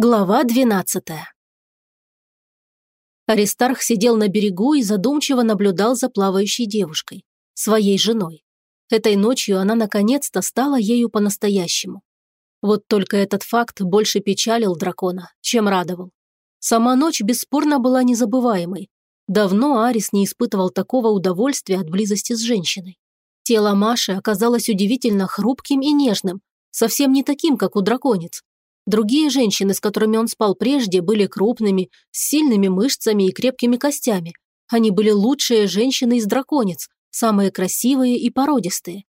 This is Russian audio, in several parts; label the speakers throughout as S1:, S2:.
S1: Глава двенадцатая. Аристарх сидел на берегу и задумчиво наблюдал за плавающей девушкой, своей женой. Этой ночью она наконец-то стала ею по-настоящему. Вот только этот факт больше печалил дракона, чем радовал. Сама ночь бесспорно была незабываемой. Давно Арис не испытывал такого удовольствия от близости с женщиной. Тело Маши оказалось удивительно хрупким и нежным, совсем не таким, как у драконец, Другие женщины, с которыми он спал прежде, были крупными, с сильными мышцами и крепкими костями. Они были лучшие женщины из драконец, самые красивые и породистые.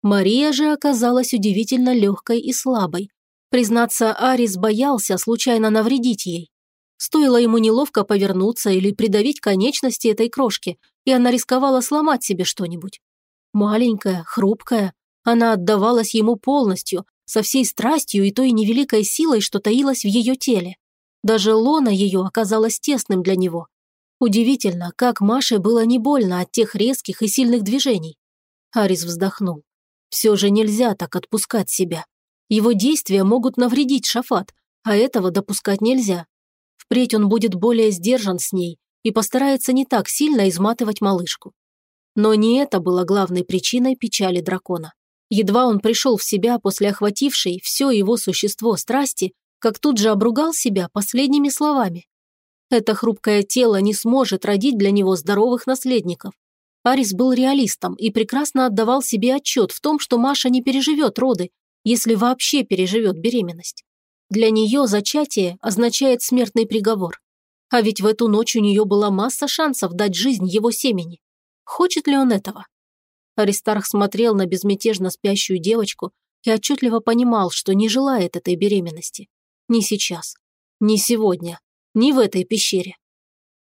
S1: Мария же оказалась удивительно легкой и слабой. Признаться, Арис боялся случайно навредить ей. Стоило ему неловко повернуться или придавить конечности этой крошки, и она рисковала сломать себе что-нибудь. Маленькая, хрупкая, она отдавалась ему полностью, со всей страстью и той невеликой силой, что таилась в ее теле. Даже лона ее оказалась тесным для него. Удивительно, как Маше было не больно от тех резких и сильных движений. Арис вздохнул. Все же нельзя так отпускать себя. Его действия могут навредить Шафат, а этого допускать нельзя. Впредь он будет более сдержан с ней и постарается не так сильно изматывать малышку. Но не это было главной причиной печали дракона. Едва он пришел в себя после охватившей все его существо страсти, как тут же обругал себя последними словами. Это хрупкое тело не сможет родить для него здоровых наследников. Арис был реалистом и прекрасно отдавал себе отчет в том, что Маша не переживет роды, если вообще переживет беременность. Для нее зачатие означает смертный приговор. А ведь в эту ночь у нее была масса шансов дать жизнь его семени. Хочет ли он этого? Аристарх смотрел на безмятежно спящую девочку и отчетливо понимал, что не желает этой беременности. Ни сейчас, ни сегодня, ни в этой пещере.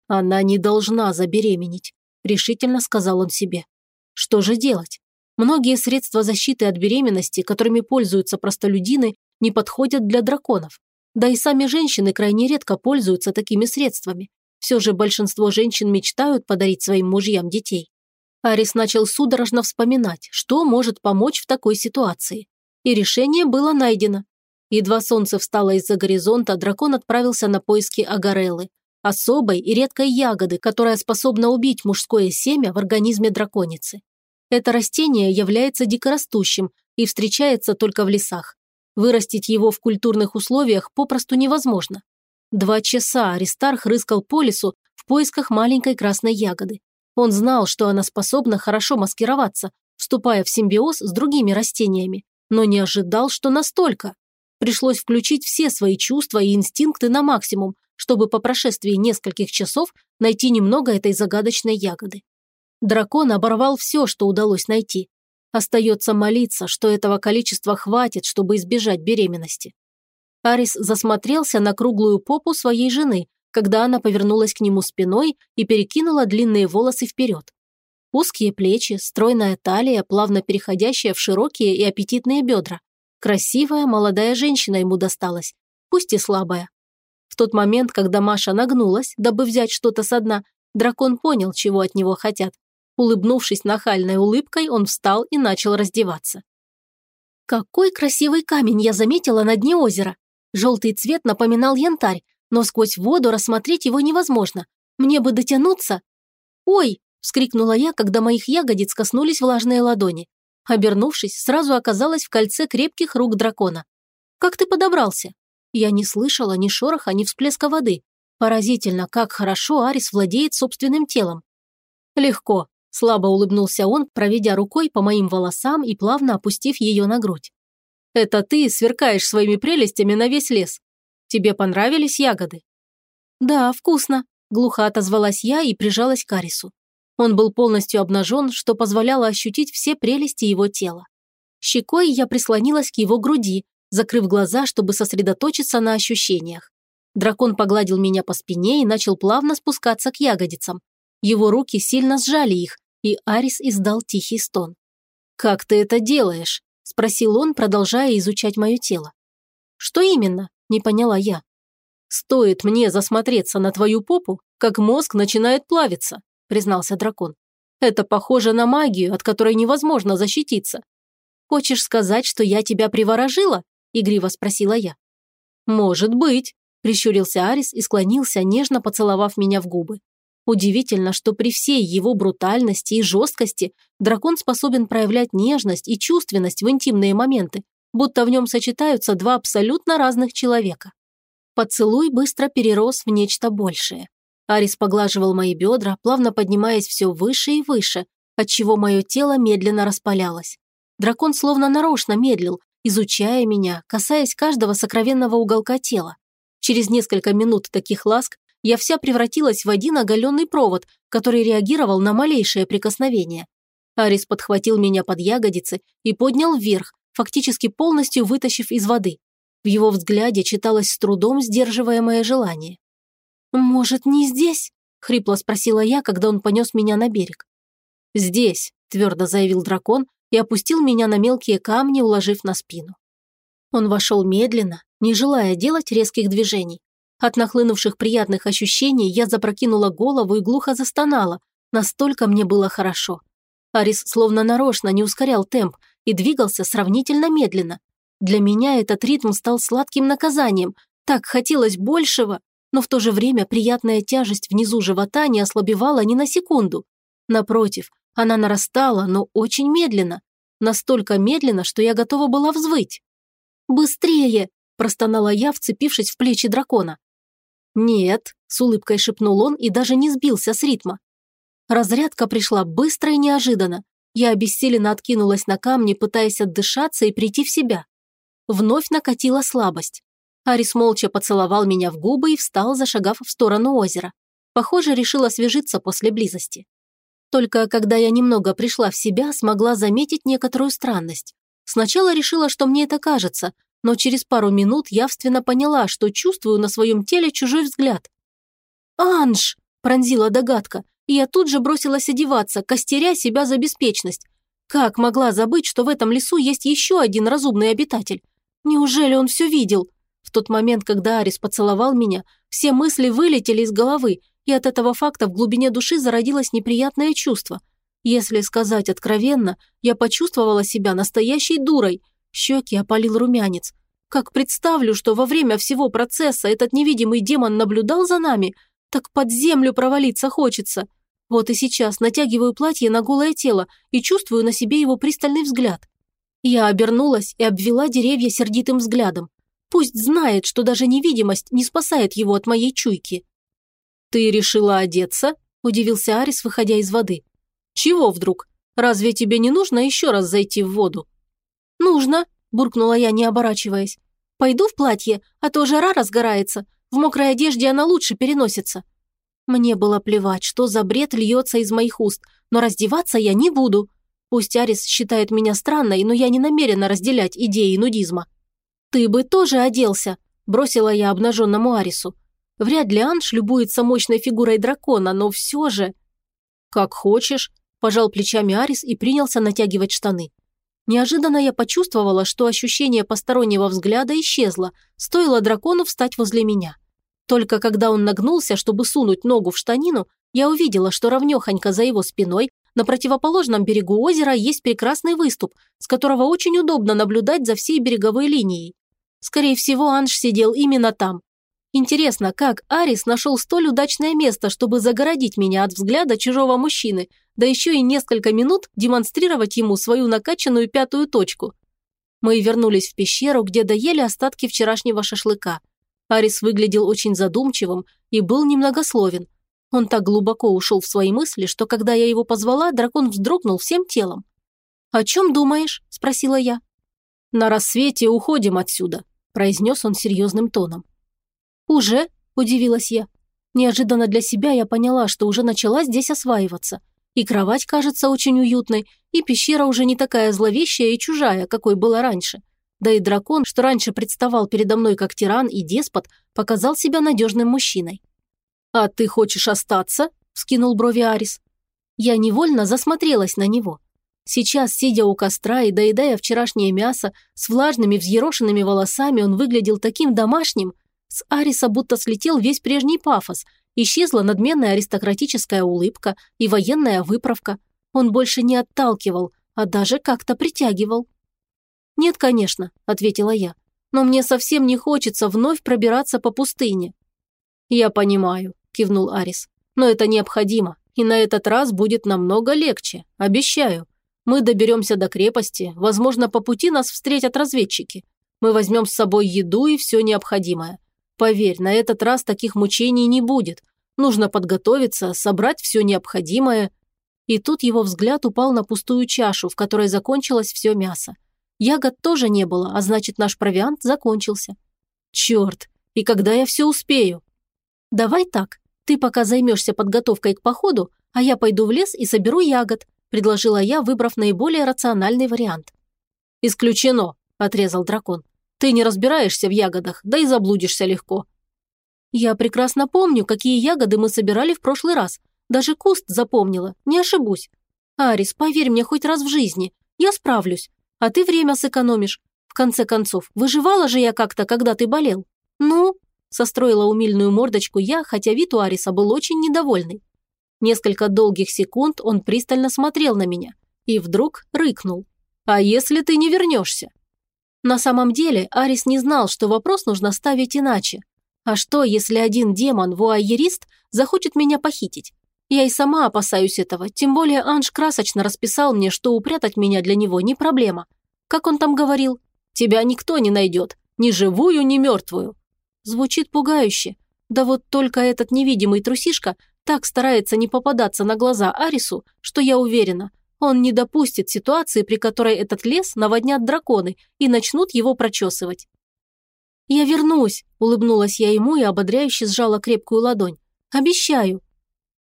S1: Она не должна забеременеть, решительно сказал он себе. Что же делать? Многие средства защиты от беременности, которыми пользуются простолюдины, не подходят для драконов. Да и сами женщины крайне редко пользуются такими средствами. Все же большинство женщин мечтают подарить своим мужьям детей. Арис начал судорожно вспоминать, что может помочь в такой ситуации. И решение было найдено. Едва солнце встало из-за горизонта, дракон отправился на поиски агареллы, особой и редкой ягоды, которая способна убить мужское семя в организме драконицы. Это растение является дикорастущим и встречается только в лесах. Вырастить его в культурных условиях попросту невозможно. Два часа Аристарх рыскал по лесу в поисках маленькой красной ягоды. Он знал, что она способна хорошо маскироваться, вступая в симбиоз с другими растениями, но не ожидал, что настолько. Пришлось включить все свои чувства и инстинкты на максимум, чтобы по прошествии нескольких часов найти немного этой загадочной ягоды. Дракон оборвал все, что удалось найти. Остается молиться, что этого количества хватит, чтобы избежать беременности. Арис засмотрелся на круглую попу своей жены, когда она повернулась к нему спиной и перекинула длинные волосы вперед. Узкие плечи, стройная талия, плавно переходящая в широкие и аппетитные бедра. Красивая молодая женщина ему досталась, пусть и слабая. В тот момент, когда Маша нагнулась, дабы взять что-то со дна, дракон понял, чего от него хотят. Улыбнувшись нахальной улыбкой, он встал и начал раздеваться. Какой красивый камень я заметила на дне озера. Желтый цвет напоминал янтарь, но сквозь воду рассмотреть его невозможно. Мне бы дотянуться. «Ой!» – вскрикнула я, когда моих ягодиц коснулись влажные ладони. Обернувшись, сразу оказалась в кольце крепких рук дракона. «Как ты подобрался?» Я не слышала ни шороха, ни всплеска воды. Поразительно, как хорошо Арис владеет собственным телом. «Легко», – слабо улыбнулся он, проведя рукой по моим волосам и плавно опустив ее на грудь. «Это ты сверкаешь своими прелестями на весь лес. Тебе понравились ягоды?» «Да, вкусно», – глухо отозвалась я и прижалась к Арису. Он был полностью обнажен, что позволяло ощутить все прелести его тела. Щекой я прислонилась к его груди, закрыв глаза, чтобы сосредоточиться на ощущениях. Дракон погладил меня по спине и начал плавно спускаться к ягодицам. Его руки сильно сжали их, и Арис издал тихий стон. «Как ты это делаешь?» – спросил он, продолжая изучать мое тело. «Что именно?» Не поняла я. «Стоит мне засмотреться на твою попу, как мозг начинает плавиться», признался дракон. «Это похоже на магию, от которой невозможно защититься». «Хочешь сказать, что я тебя приворожила?» игриво спросила я. «Может быть», Прищурился Арис и склонился, нежно поцеловав меня в губы. Удивительно, что при всей его брутальности и жесткости дракон способен проявлять нежность и чувственность в интимные моменты, будто в нем сочетаются два абсолютно разных человека. Поцелуй быстро перерос в нечто большее. Арис поглаживал мои бедра, плавно поднимаясь все выше и выше, отчего мое тело медленно распалялось. Дракон словно нарочно медлил, изучая меня, касаясь каждого сокровенного уголка тела. Через несколько минут таких ласк я вся превратилась в один оголенный провод, который реагировал на малейшее прикосновение. Арис подхватил меня под ягодицы и поднял вверх, фактически полностью вытащив из воды. В его взгляде читалось с трудом сдерживаемое желание. «Может, не здесь?» – хрипло спросила я, когда он понес меня на берег. «Здесь», – твердо заявил дракон и опустил меня на мелкие камни, уложив на спину. Он вошел медленно, не желая делать резких движений. От нахлынувших приятных ощущений я запрокинула голову и глухо застонала, настолько мне было хорошо. Арис словно нарочно не ускорял темп и двигался сравнительно медленно. Для меня этот ритм стал сладким наказанием, так хотелось большего, но в то же время приятная тяжесть внизу живота не ослабевала ни на секунду. Напротив, она нарастала, но очень медленно. Настолько медленно, что я готова была взвыть. «Быстрее!» – простонала я, вцепившись в плечи дракона. «Нет», – с улыбкой шепнул он и даже не сбился с ритма. Разрядка пришла быстро и неожиданно. Я обессиленно откинулась на камни, пытаясь отдышаться и прийти в себя. Вновь накатила слабость. Арис молча поцеловал меня в губы и встал, зашагав в сторону озера. Похоже, решил освежиться после близости. Только когда я немного пришла в себя, смогла заметить некоторую странность. Сначала решила, что мне это кажется, но через пару минут явственно поняла, что чувствую на своем теле чужой взгляд. «Анж!» – пронзила догадка, и я тут же бросилась одеваться, костеря себя за беспечность. Как могла забыть, что в этом лесу есть еще один разумный обитатель? Неужели он все видел? В тот момент, когда Арис поцеловал меня, все мысли вылетели из головы, и от этого факта в глубине души зародилось неприятное чувство. Если сказать откровенно, я почувствовала себя настоящей дурой. Щеки опалил румянец. Как представлю, что во время всего процесса этот невидимый демон наблюдал за нами, так под землю провалиться хочется. Вот и сейчас натягиваю платье на голое тело и чувствую на себе его пристальный взгляд. Я обернулась и обвела деревья сердитым взглядом. Пусть знает, что даже невидимость не спасает его от моей чуйки. «Ты решила одеться?» – удивился Арис, выходя из воды. «Чего вдруг? Разве тебе не нужно еще раз зайти в воду?» «Нужно», – буркнула я, не оборачиваясь. «Пойду в платье, а то жара разгорается. В мокрой одежде она лучше переносится». Мне было плевать, что за бред льется из моих уст, но раздеваться я не буду. Пусть Арис считает меня странной, но я не намерена разделять идеи нудизма. «Ты бы тоже оделся», – бросила я обнаженному Арису. Вряд ли Анш любуется мощной фигурой дракона, но все же... «Как хочешь», – пожал плечами Арис и принялся натягивать штаны. Неожиданно я почувствовала, что ощущение постороннего взгляда исчезло, стоило дракону встать возле меня. Только когда он нагнулся, чтобы сунуть ногу в штанину, я увидела, что ровнёхонько за его спиной на противоположном берегу озера есть прекрасный выступ, с которого очень удобно наблюдать за всей береговой линией. Скорее всего, Анж сидел именно там. Интересно, как Арис нашел столь удачное место, чтобы загородить меня от взгляда чужого мужчины, да еще и несколько минут демонстрировать ему свою накачанную пятую точку. Мы вернулись в пещеру, где доели остатки вчерашнего шашлыка. Арис выглядел очень задумчивым и был немногословен – он так глубоко ушел в свои мысли, что когда я его позвала, дракон вздрогнул всем телом. «О чем думаешь?» – спросила я. «На рассвете уходим отсюда», – произнес он серьезным тоном. «Уже?» – удивилась я. Неожиданно для себя я поняла, что уже начала здесь осваиваться. И кровать кажется очень уютной, и пещера уже не такая зловещая и чужая, какой была раньше. Да и дракон, что раньше представал передо мной как тиран и деспот, показал себя надежным мужчиной. «А ты хочешь остаться?» – вскинул брови Арис. Я невольно засмотрелась на него. Сейчас, сидя у костра и доедая вчерашнее мясо, с влажными взъерошенными волосами он выглядел таким домашним. С Ариса будто слетел весь прежний пафос, исчезла надменная аристократическая улыбка и военная выправка. Он больше не отталкивал, а даже как-то притягивал. «Нет, конечно», – ответила я. но мне совсем не хочется вновь пробираться по пустыне». «Я понимаю», – кивнул Арис. «Но это необходимо, и на этот раз будет намного легче, обещаю. Мы доберемся до крепости, возможно, по пути нас встретят разведчики. Мы возьмем с собой еду и все необходимое. Поверь, на этот раз таких мучений не будет. Нужно подготовиться, собрать все необходимое». И тут его взгляд упал на пустую чашу, в которой закончилось все мясо. Ягод тоже не было, а значит, наш провиант закончился. Черт, и когда я все успею? Давай так, ты пока займешься подготовкой к походу, а я пойду в лес и соберу ягод, предложила я, выбрав наиболее рациональный вариант. Исключено, отрезал дракон. Ты не разбираешься в ягодах, да и заблудишься легко. Я прекрасно помню, какие ягоды мы собирали в прошлый раз. Даже куст запомнила, не ошибусь. Арис, поверь мне хоть раз в жизни, я справлюсь. А ты время сэкономишь. В конце концов, выживала же я как-то, когда ты болел. Ну?» Состроила умильную мордочку я, хотя вид у Ариса был очень недовольный. Несколько долгих секунд он пристально смотрел на меня и вдруг рыкнул. «А если ты не вернешься?» На самом деле Арис не знал, что вопрос нужно ставить иначе. А что, если один демон-вуайерист захочет меня похитить? Я и сама опасаюсь этого, тем более Анж красочно расписал мне, что упрятать меня для него не проблема. Как он там говорил? Тебя никто не найдет, ни живую, ни мертвую. Звучит пугающе. Да вот только этот невидимый трусишка так старается не попадаться на глаза Арису, что я уверена, он не допустит ситуации, при которой этот лес наводнят драконы и начнут его прочесывать. «Я вернусь», – улыбнулась я ему и ободряюще сжала крепкую ладонь. «Обещаю».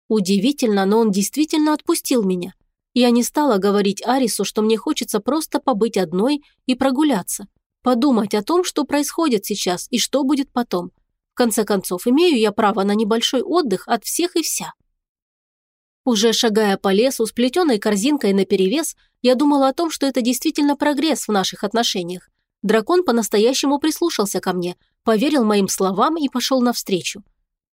S1: Удивительно, но он действительно отпустил меня. Я не стала говорить Арису, что мне хочется просто побыть одной и прогуляться. Подумать о том, что происходит сейчас и что будет потом. В конце концов, имею я право на небольшой отдых от всех и вся. Уже шагая по лесу с плетеной корзинкой наперевес, я думала о том, что это действительно прогресс в наших отношениях. Дракон по-настоящему прислушался ко мне, поверил моим словам и пошел навстречу.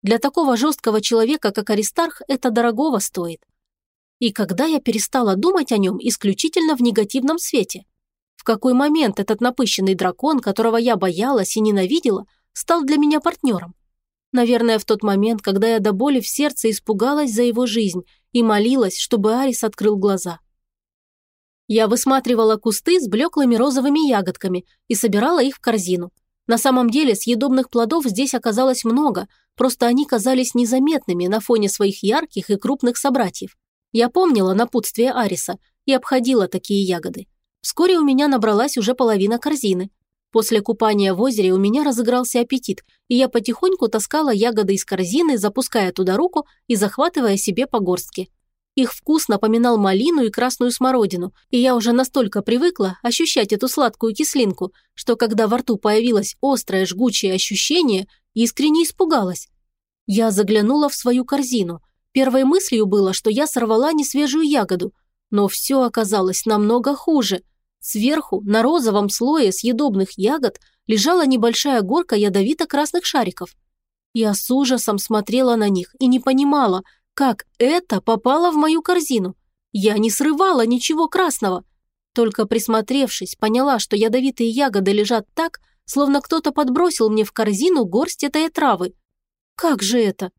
S1: Для такого жесткого человека, как Аристарх, это дорогого стоит. И когда я перестала думать о нем исключительно в негативном свете? В какой момент этот напыщенный дракон, которого я боялась и ненавидела, стал для меня партнером? Наверное, в тот момент, когда я до боли в сердце испугалась за его жизнь и молилась, чтобы Арис открыл глаза. Я высматривала кусты с блеклыми розовыми ягодками и собирала их в корзину. На самом деле съедобных плодов здесь оказалось много, просто они казались незаметными на фоне своих ярких и крупных собратьев. Я помнила напутствие Ариса и обходила такие ягоды. Вскоре у меня набралась уже половина корзины. После купания в озере у меня разыгрался аппетит, и я потихоньку таскала ягоды из корзины, запуская туда руку и захватывая себе по горстке. Их вкус напоминал малину и красную смородину, и я уже настолько привыкла ощущать эту сладкую кислинку, что когда во рту появилось острое жгучее ощущение, искренне испугалась. Я заглянула в свою корзину. Первой мыслью было, что я сорвала несвежую ягоду, но все оказалось намного хуже. Сверху, на розовом слое съедобных ягод, лежала небольшая горка ядовито-красных шариков. Я с ужасом смотрела на них и не понимала – как это попало в мою корзину? Я не срывала ничего красного. Только присмотревшись, поняла, что ядовитые ягоды лежат так, словно кто-то подбросил мне в корзину горсть этой травы. Как же это?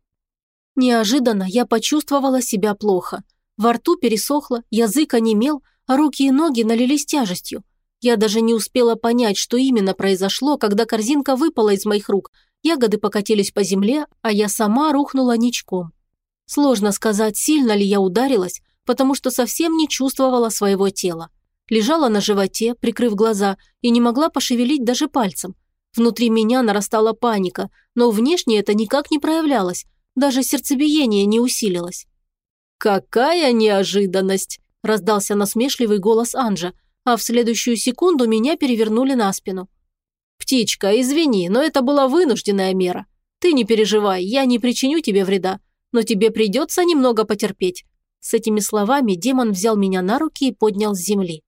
S1: Неожиданно я почувствовала себя плохо. Во рту пересохло, язык онемел, а руки и ноги налились тяжестью. Я даже не успела понять, что именно произошло, когда корзинка выпала из моих рук. Ягоды покатились по земле, а я сама рухнула ничком. Сложно сказать, сильно ли я ударилась, потому что совсем не чувствовала своего тела. Лежала на животе, прикрыв глаза, и не могла пошевелить даже пальцем. Внутри меня нарастала паника, но внешне это никак не проявлялось, даже сердцебиение не усилилось. «Какая неожиданность!» – раздался насмешливый голос Анжа, а в следующую секунду меня перевернули на спину. «Птичка, извини, но это была вынужденная мера. Ты не переживай, я не причиню тебе вреда но тебе придется немного потерпеть». С этими словами демон взял меня на руки и поднял с земли.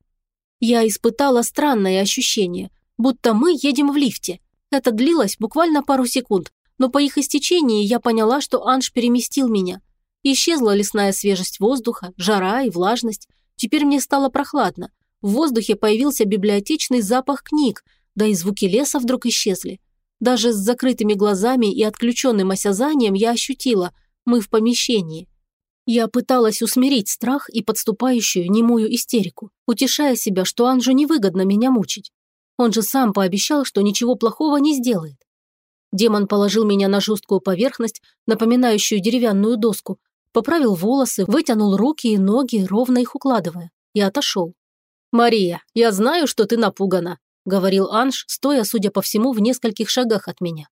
S1: Я испытала странное ощущение, будто мы едем в лифте. Это длилось буквально пару секунд, но по их истечении я поняла, что Анж переместил меня. Исчезла лесная свежесть воздуха, жара и влажность. Теперь мне стало прохладно. В воздухе появился библиотечный запах книг, Да и звуки леса вдруг исчезли. Даже с закрытыми глазами и отключенным осязанием я ощутила, мы в помещении. Я пыталась усмирить страх и подступающую немую истерику, утешая себя, что Анжу невыгодно меня мучить. Он же сам пообещал, что ничего плохого не сделает. Демон положил меня на жесткую поверхность, напоминающую деревянную доску, поправил волосы, вытянул руки и ноги, ровно их укладывая, и отошел. «Мария, я знаю, что ты напугана», – говорил Анж, стоя, судя по всему, в нескольких шагах от меня.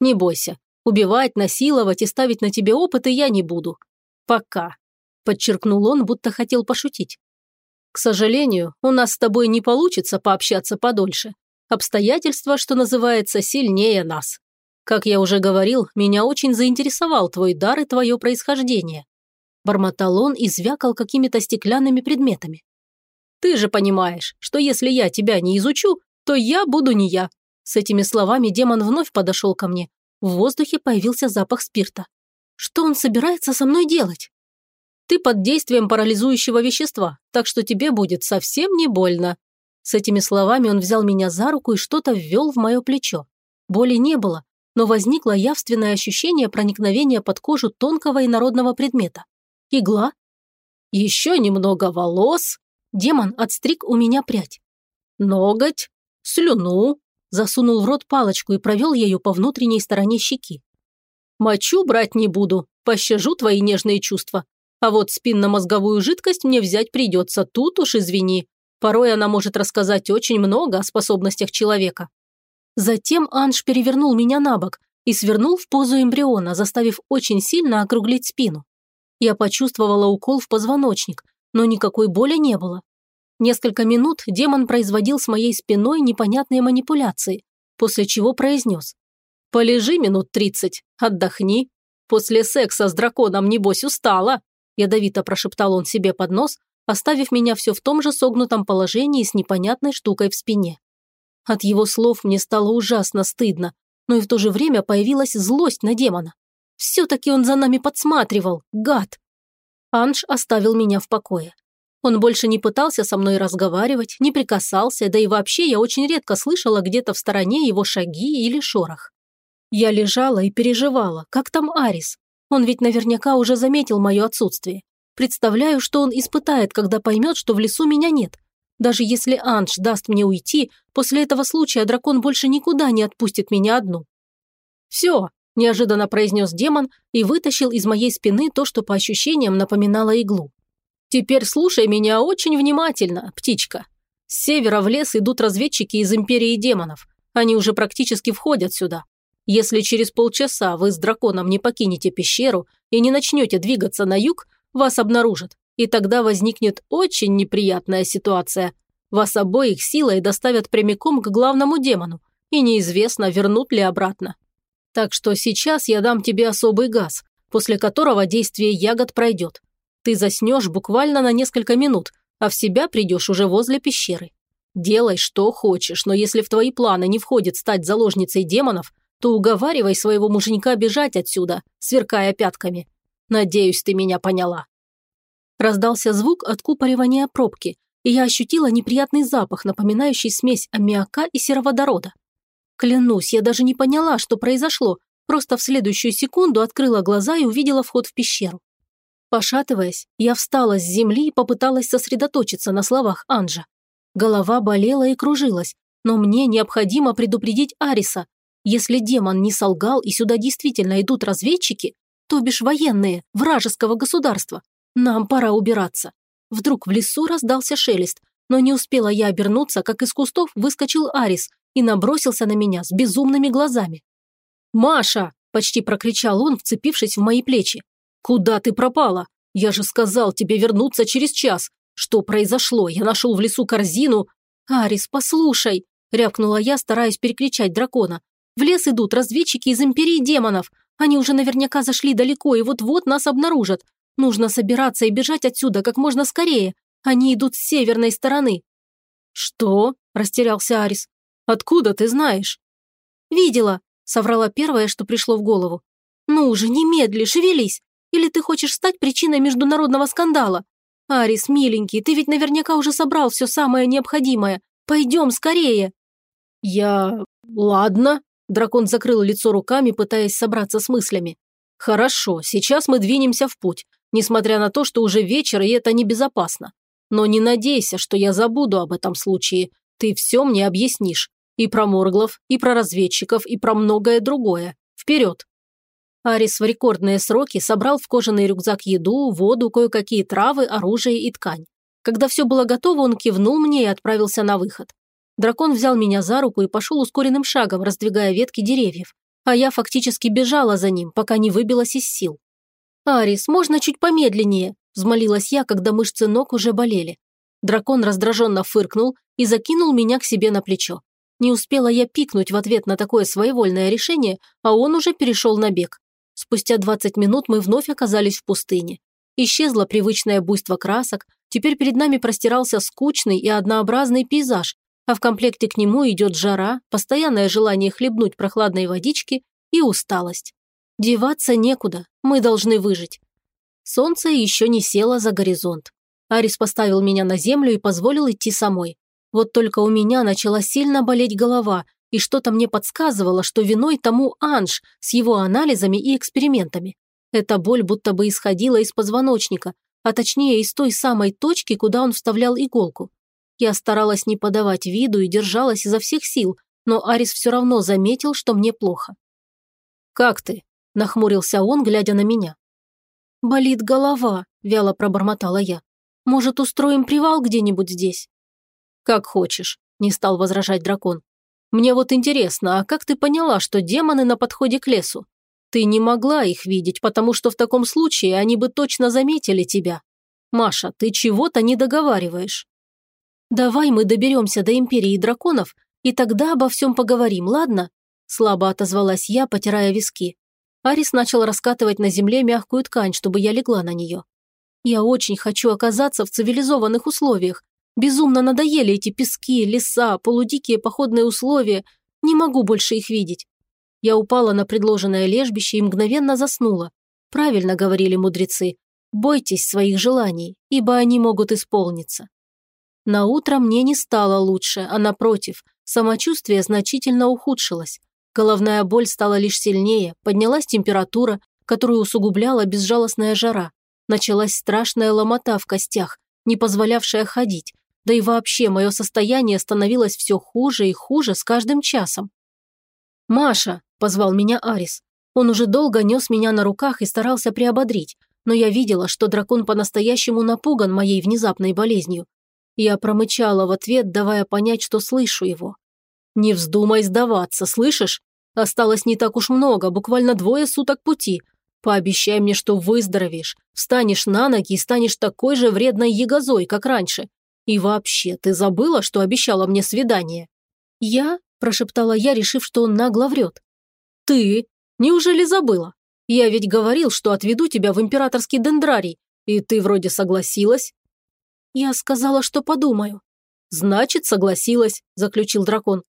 S1: «Не бойся, убивать, насиловать и ставить на тебе опыты я не буду. Пока», – подчеркнул он, будто хотел пошутить. «К сожалению, у нас с тобой не получится пообщаться подольше. Обстоятельства, что называется, сильнее нас. Как я уже говорил, меня очень заинтересовал твой дар и твое происхождение». Бормотал он и звякал какими-то стеклянными предметами. Ты же понимаешь, что если я тебя не изучу, то я буду не я». С этими словами демон вновь подошел ко мне. В воздухе появился запах спирта. «Что он собирается со мной делать?» «Ты под действием парализующего вещества, так что тебе будет совсем не больно». С этими словами он взял меня за руку и что-то ввел в мое плечо. Боли не было, но возникло явственное ощущение проникновения под кожу тонкого и народного предмета. Игла. Еще немного волос, Демон отстриг у меня прядь. Ноготь, слюну, засунул в рот палочку и провел ею по внутренней стороне щеки. Мочу брать не буду, пощажу твои нежные чувства. А вот спинномозговую жидкость мне взять придется, тут уж извини. Порой она может рассказать очень много о способностях человека. Затем Анж перевернул меня на бок и свернул в позу эмбриона, заставив очень сильно округлить спину. Я почувствовала укол в позвоночник, но никакой боли не было. Несколько минут демон производил с моей спиной непонятные манипуляции, после чего произнес. «Полежи минут тридцать, отдохни. После секса с драконом, небось, устала», ядовито прошептал он себе под нос, оставив меня все в том же согнутом положении с непонятной штукой в спине. От его слов мне стало ужасно стыдно, но и в то же время появилась злость на демона. Все-таки он за нами подсматривал, гад. Анж оставил меня в покое. Он больше не пытался со мной разговаривать, не прикасался, да и вообще я очень редко слышала где-то в стороне его шаги или шорох. Я лежала и переживала, как там Арис. Он ведь наверняка уже заметил мое отсутствие. Представляю, что он испытает, когда поймет, что в лесу меня нет. Даже если Анж даст мне уйти, после этого случая дракон больше никуда не отпустит меня одну. «Все, – неожиданно произнес демон и вытащил из моей спины то, что по ощущениям напоминало иглу. «Теперь слушай меня очень внимательно, птичка. С севера в лес идут разведчики из Империи демонов. Они уже практически входят сюда. Если через полчаса вы с драконом не покинете пещеру и не начнете двигаться на юг, вас обнаружат. И тогда возникнет очень неприятная ситуация. Вас обоих силой доставят прямиком к главному демону, и неизвестно, вернут ли обратно. Так что сейчас я дам тебе особый газ, после которого действие ягод пройдет. Ты заснешь буквально на несколько минут, а в себя придешь уже возле пещеры. Делай, что хочешь, но если в твои планы не входит стать заложницей демонов, то уговаривай своего муженька бежать отсюда, сверкая пятками. Надеюсь, ты меня поняла». Раздался звук откупоривания пробки, и я ощутила неприятный запах, напоминающий смесь аммиака и сероводорода. Клянусь, я даже не поняла, что произошло, просто в следующую секунду открыла глаза и увидела вход в пещеру. Пошатываясь, я встала с земли и попыталась сосредоточиться на словах Анжа. Голова болела и кружилась, но мне необходимо предупредить Ариса. Если демон не солгал и сюда действительно идут разведчики, то бишь военные, вражеского государства, нам пора убираться. Вдруг в лесу раздался шелест, но не успела я обернуться, как из кустов выскочил Арис и набросился на меня с безумными глазами. «Маша!» – почти прокричал он, вцепившись в мои плечи. «Куда ты пропала? Я же сказал тебе вернуться через час. Что произошло? Я нашел в лесу корзину...» «Арис, послушай!» – рявкнула я, стараясь перекричать дракона. «В лес идут разведчики из Империи демонов. Они уже наверняка зашли далеко и вот-вот нас обнаружат. Нужно собираться и бежать отсюда как можно скорее. Они идут с северной стороны». «Что?» – растерялся Арис. Откуда ты знаешь?» «Видела», – соврала первое, что пришло в голову. «Ну уже, немедли, шевелись! Или ты хочешь стать причиной международного скандала? Арис, миленький, ты ведь наверняка уже собрал все самое необходимое. Пойдем скорее!» «Я... ладно», – дракон закрыл лицо руками, пытаясь собраться с мыслями. «Хорошо, сейчас мы двинемся в путь, несмотря на то, что уже вечер, и это небезопасно. Но не надейся, что я забуду об этом случае. Ты все мне объяснишь. И про Морглов, и про разведчиков, и про многое другое. Вперед!» Арис в рекордные сроки собрал в кожаный рюкзак еду, воду, кое-какие травы, оружие и ткань. Когда все было готово, он кивнул мне и отправился на выход. Дракон взял меня за руку и пошел ускоренным шагом, раздвигая ветки деревьев, а я фактически бежала за ним, пока не выбилась из сил. «Арис, можно чуть помедленнее?» – взмолилась я, когда мышцы ног уже болели. Дракон раздраженно фыркнул и закинул меня к себе на плечо. Не успела я пикнуть в ответ на такое своевольное решение, а он уже перешел на бег. Спустя 20 минут мы вновь оказались в пустыне. Исчезло привычное буйство красок, теперь перед нами простирался скучный и однообразный пейзаж, а в комплекте к нему идет жара, постоянное желание хлебнуть прохладной водички и усталость. Деваться некуда, мы должны выжить. Солнце еще не село за горизонт. Арис поставил меня на землю и позволил идти самой. Вот только у меня начала сильно болеть голова, и что-то мне подсказывало, что виной тому Анж с его анализами и экспериментами. Эта боль будто бы исходила из позвоночника, а точнее из той самой точки, куда он вставлял иголку. Я старалась не подавать виду и держалась изо всех сил, но Арис все равно заметил, что мне плохо. «Как ты?» – нахмурился он, глядя на меня. «Болит голова», – вяло пробормотала я. «Может, устроим привал где-нибудь здесь?» «Как хочешь», – не стал возражать дракон. «Мне вот интересно, а как ты поняла, что демоны на подходе к лесу? Ты не могла их видеть, потому что в таком случае они бы точно заметили тебя. Маша, ты чего-то не договариваешь. Давай мы доберемся до Империи Драконов, и тогда обо всем поговорим, ладно? Слабо отозвалась я, потирая виски. Арис начал раскатывать на земле мягкую ткань, чтобы я легла на нее. Я очень хочу оказаться в цивилизованных условиях. Безумно надоели эти пески, леса, полудикие походные условия. Не могу больше их видеть. Я упала на предложенное лежбище и мгновенно заснула. Правильно говорили мудрецы. Бойтесь своих желаний, ибо они могут исполниться. На утро мне не стало лучше, а напротив, самочувствие значительно ухудшилось. Головная боль стала лишь сильнее, поднялась температура, которую усугубляла безжалостная жара. Началась страшная ломота в костях, не позволявшая ходить. Да и вообще мое состояние становилось все хуже и хуже с каждым часом. «Маша!» позвал меня Арис. Он уже долго нес меня на руках и старался приободрить, но я видела, что дракон по-настоящему напуган моей внезапной болезнью. Я промычала в ответ, давая понять, что слышу его. «Не вздумай сдаваться, слышишь? Осталось не так уж много, буквально двое суток пути. Пообещай мне, что выздоровеешь, встанешь на ноги и станешь такой же вредной ягозой, как раньше. И вообще, ты забыла, что обещала мне свидание?» «Я?» – прошептала я, решив, что он нагло врет. «Ты? Неужели забыла? Я ведь говорил, что отведу тебя в императорский дендрарий, и ты вроде согласилась». «Я сказала, что подумаю». «Значит, согласилась», – заключил дракон.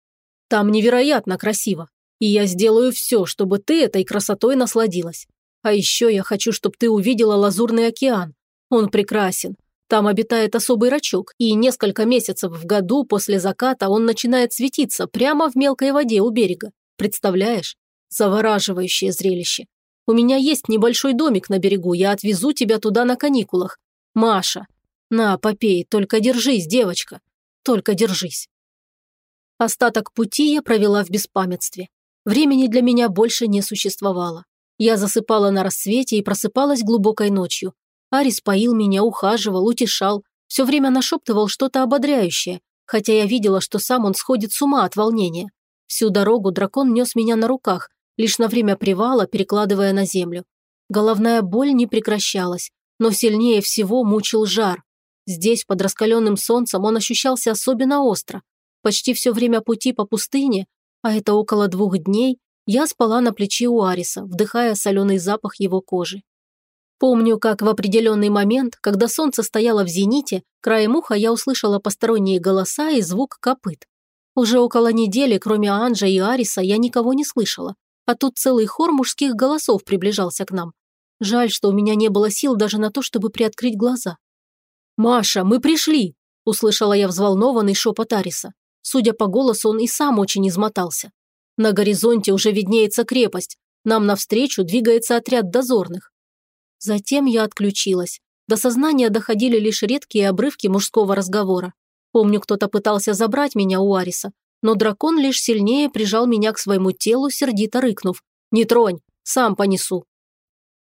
S1: «Там невероятно красиво, и я сделаю все, чтобы ты этой красотой насладилась. А еще я хочу, чтобы ты увидела Лазурный океан. Он прекрасен. Там обитает особый рачок, и несколько месяцев в году после заката он начинает светиться прямо в мелкой воде у берега. Представляешь? Завораживающее зрелище. У меня есть небольшой домик на берегу, я отвезу тебя туда на каникулах. Маша. На, попей, только держись, девочка. Только держись. Остаток пути я провела в беспамятстве. Времени для меня больше не существовало. Я засыпала на рассвете и просыпалась глубокой ночью. Арис поил меня, ухаживал, утешал, все время нашептывал что-то ободряющее, хотя я видела, что сам он сходит с ума от волнения. Всю дорогу дракон нес меня на руках, лишь на время привала перекладывая на землю. Головная боль не прекращалась, но сильнее всего мучил жар. Здесь, под раскаленным солнцем, он ощущался особенно остро. Почти все время пути по пустыне, а это около двух дней, я спала на плече у Ариса, вдыхая соленый запах его кожи. Помню, как в определенный момент, когда солнце стояло в зените, краем уха я услышала посторонние голоса и звук копыт. Уже около недели, кроме Анжа и Ариса, я никого не слышала, а тут целый хор мужских голосов приближался к нам. Жаль, что у меня не было сил даже на то, чтобы приоткрыть глаза. «Маша, мы пришли!» – услышала я взволнованный шепот Ариса. Судя по голосу, он и сам очень измотался. На горизонте уже виднеется крепость. Нам навстречу двигается отряд дозорных. Затем я отключилась. До сознания доходили лишь редкие обрывки мужского разговора. Помню, кто-то пытался забрать меня у Ариса, но дракон лишь сильнее прижал меня к своему телу, сердито рыкнув. «Не тронь, сам понесу».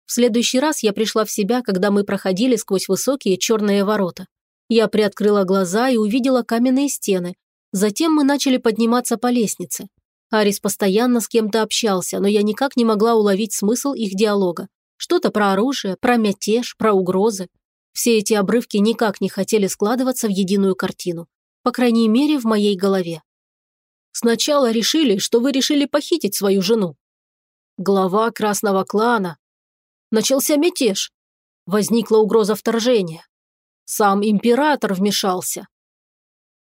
S1: В следующий раз я пришла в себя, когда мы проходили сквозь высокие черные ворота. Я приоткрыла глаза и увидела каменные стены. Затем мы начали подниматься по лестнице. Арис постоянно с кем-то общался, но я никак не могла уловить смысл их диалога. Что-то про оружие, про мятеж, про угрозы. Все эти обрывки никак не хотели складываться в единую картину. По крайней мере, в моей голове. Сначала решили, что вы решили похитить свою жену. Глава красного клана. Начался мятеж. Возникла угроза вторжения. Сам император вмешался.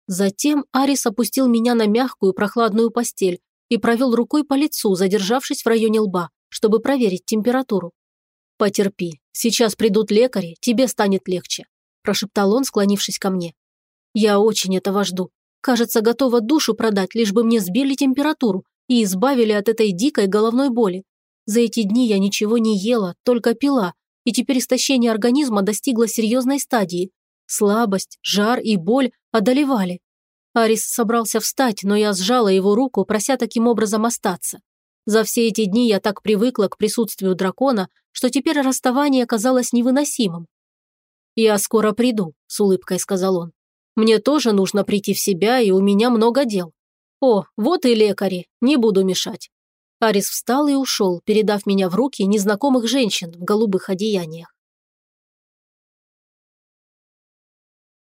S1: Затем Арис опустил меня на мягкую прохладную постель и провел рукой по лицу, задержавшись в районе лба, чтобы проверить температуру. «Потерпи, сейчас придут лекари, тебе станет легче», – прошептал он, склонившись ко мне. «Я очень этого жду. Кажется, готова душу продать, лишь бы мне сбили температуру и избавили от этой дикой головной боли. За эти дни я ничего не ела, только пила, и теперь истощение организма достигло серьезной стадии. Слабость, жар и боль одолевали. Арис собрался встать, но я сжала его руку, прося таким образом остаться. За все эти дни я так привыкла к присутствию дракона, что теперь расставание казалось невыносимым. «Я скоро приду», – с улыбкой сказал он. «Мне тоже нужно прийти в себя, и у меня много дел. О, вот и лекари, не буду мешать». Арис встал и ушел, передав меня в руки незнакомых женщин в голубых одеяниях.